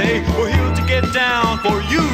say we're here to get down for you.